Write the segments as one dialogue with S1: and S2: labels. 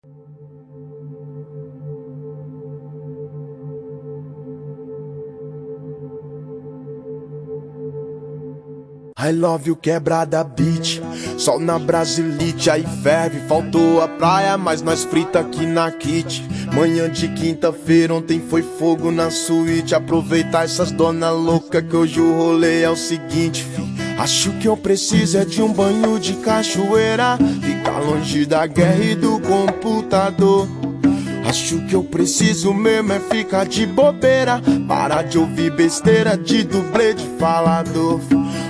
S1: I love you quebrada beat. Sol na Brasilite, aí ferve. Faltou a praia, mas nós frita aqui na kit. Manhã de quinta-feira, ontem foi fogo na suíte. Aproveitar essas dona louca que hoje o rolê é o seguinte, fi. Acho que eu preciso é de um banho de cachoeira Ficar longe da guerra e do computador. Acho que eu preciso mesmo é ficar de bobeira. Parar de ouvir besteira de dublê de falador.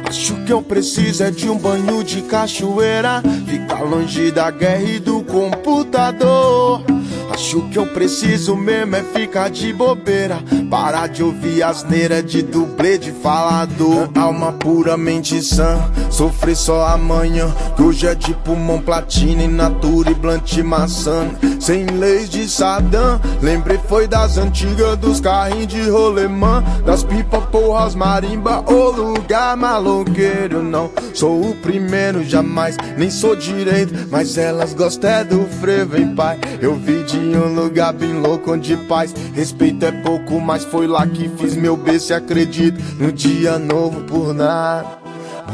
S1: Acho que eu preciso é de um banho de cachoeira. Ficar longe da guerra e do computador Acho que eu preciso mesmo é ficar de bobeira. Parar de ouvir asneira de dublê de falador Alma puramente sã, sofrer só amanhã Que hoje é de pulmão platina e natura e blunt maçã Sem leis de Saddam, lembrei foi das antigas Dos carrinhos de rolemã, das pipas, porras, marimba O lugar maloqueiro, não. Sou o primeiro jamais Nem sou direito, mas elas gostam é do frevo, hein pai. Eu vi de em um lugar bem louco onde paz Respeito é pouco, mas foi lá que fiz meu B se acredito No dia novo por nada.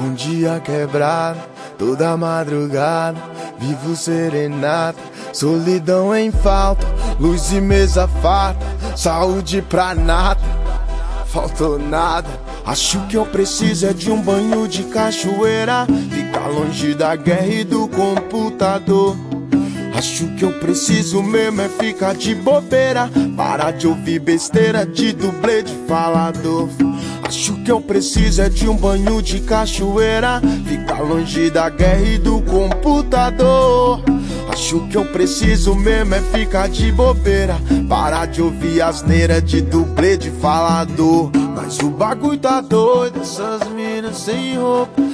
S1: Um dia quebrado Toda madrugada Vivo serenata Solidão em falta Luz e mesa farta Saúde pra nada. Faltou nada. Acho que eu preciso é de um banho de cachoeira. Ficar longe da guerra e do computador. Acho que eu preciso mesmo é ficar de bobeira. Parar de ouvir besteira de dublê de falador. Acho que eu preciso é de um banho de cachoeira. Ficar longe da guerra e do computador Acho que eu preciso mesmo é ficar de bobeira. Parar de ouvir asneira de dublê de falador Mas o bagulho tá doido, essas minas sem roupa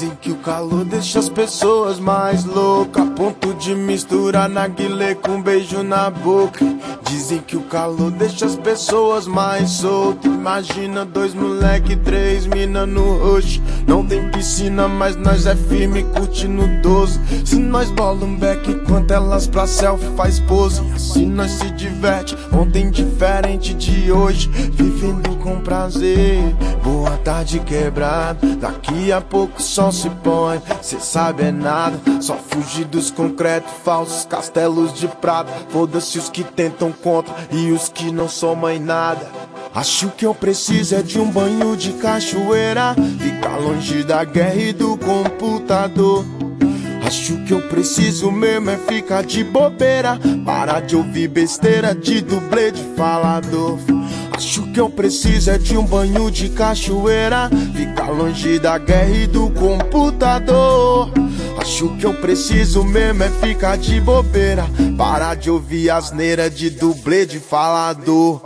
S1: Dizem que o calor deixa as pessoas mais loucas. A ponto de misturar narguilé com beijo na boca. Dizem que o calor deixa as pessoas mais soltas. Imagina dois moleque, três mina no roxo. Não tem piscina, mas nós é firme, curte no 12. Se nós bola um back enquanto elas pra selfie faz pose. Assim nós se diverte, ontem diferente de hoje. Vivendo com prazer. Boa tarde quebrado, daqui a pouco só se põe, cê sabe é nada. Só fugir dos concretos falsos, castelos de prata. Foda-se os que tentam contra e os que não somam em nada. Acho que eu preciso é de um banho de cachoeira. Ficar longe da guerra e do computador. Acho que eu preciso mesmo é ficar de bobeira. Parar de ouvir besteira de dublê de falador. Acho que eu preciso é de um banho de cachoeira. Ficar longe da guerra e do computador. Acho que eu preciso mesmo é ficar de bobeira. Parar de ouvir asneira de dublê de falador.